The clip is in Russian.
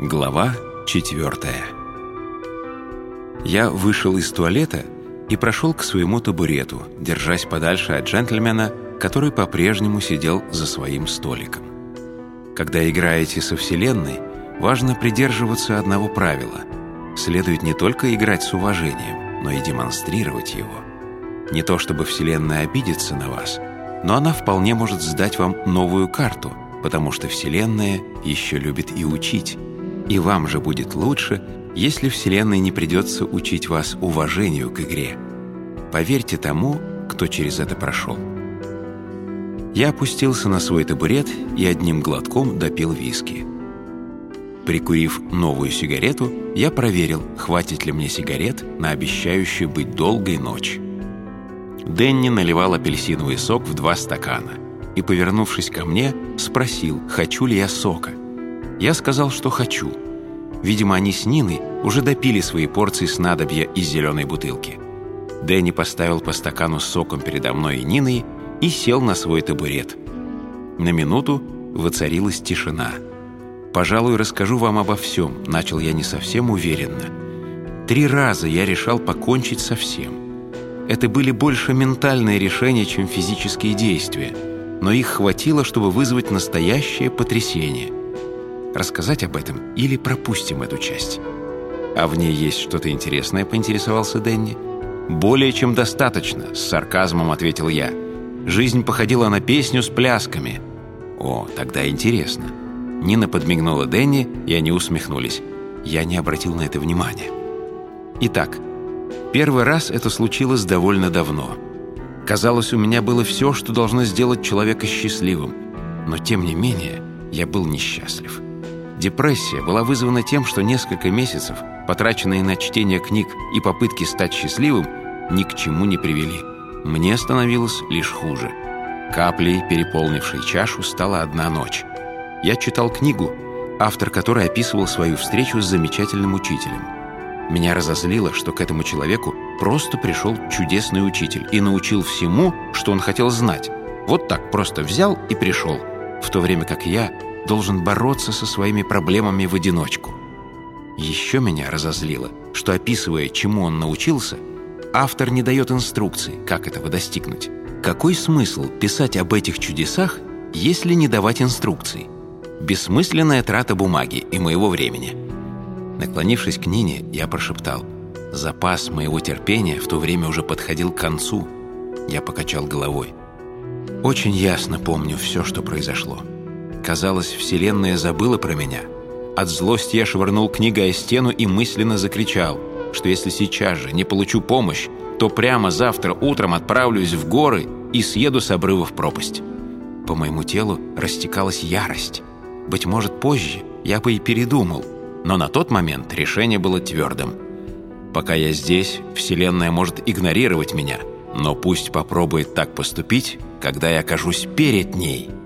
Глава четвертая Я вышел из туалета и прошел к своему табурету, держась подальше от джентльмена, который по-прежнему сидел за своим столиком. Когда играете со Вселенной, важно придерживаться одного правила. Следует не только играть с уважением, но и демонстрировать его. Не то чтобы Вселенная обидится на вас, но она вполне может сдать вам новую карту, потому что Вселенная еще любит и учить. И вам же будет лучше, если Вселенной не придется учить вас уважению к игре. Поверьте тому, кто через это прошел. Я опустился на свой табурет и одним глотком допил виски. Прикурив новую сигарету, я проверил, хватит ли мне сигарет на обещающую быть долгой ночь. Дэнни наливал апельсиновый сок в два стакана и, повернувшись ко мне, спросил, хочу ли я сока. Я сказал, что хочу. Видимо, они с Ниной уже допили свои порции снадобья из зеленой бутылки. Дэнни поставил по стакану с соком передо мной и Ниной и сел на свой табурет. На минуту воцарилась тишина. «Пожалуй, расскажу вам обо всем», — начал я не совсем уверенно. Три раза я решал покончить со всем. Это были больше ментальные решения, чем физические действия, но их хватило, чтобы вызвать настоящее потрясение. Рассказать об этом или пропустим эту часть? А в ней есть что-то интересное, поинтересовался Дэнни. «Более чем достаточно», — с сарказмом ответил я. «Жизнь походила на песню с плясками». «О, тогда интересно». Нина подмигнула Дэнни, и они усмехнулись. Я не обратил на это внимания. Итак, Первый раз это случилось довольно давно. Казалось, у меня было все, что должно сделать человека счастливым. Но, тем не менее, я был несчастлив. Депрессия была вызвана тем, что несколько месяцев, потраченные на чтение книг и попытки стать счастливым, ни к чему не привели. Мне становилось лишь хуже. Каплей, переполнившей чашу, стала одна ночь. Я читал книгу, автор которой описывал свою встречу с замечательным учителем – меня разозлило, что к этому человеку просто пришел чудесный учитель и научил всему, что он хотел знать. Вот так просто взял и пришел, в то время как я должен бороться со своими проблемами в одиночку. Еще меня разозлило, что, описывая, чему он научился, автор не дает инструкций, как этого достигнуть. Какой смысл писать об этих чудесах, если не давать инструкций? Бессмысленная трата бумаги и моего времени – Наклонившись к Нине, я прошептал. Запас моего терпения в то время уже подходил к концу. Я покачал головой. Очень ясно помню все, что произошло. Казалось, Вселенная забыла про меня. От злости я швырнул книгой о стену и мысленно закричал, что если сейчас же не получу помощь, то прямо завтра утром отправлюсь в горы и съеду с обрыва в пропасть. По моему телу растекалась ярость. Быть может, позже я бы и передумал – но на тот момент решение было твердым. Пока я здесь, Вселенная может игнорировать меня, но пусть попробует так поступить, когда я окажусь перед ней –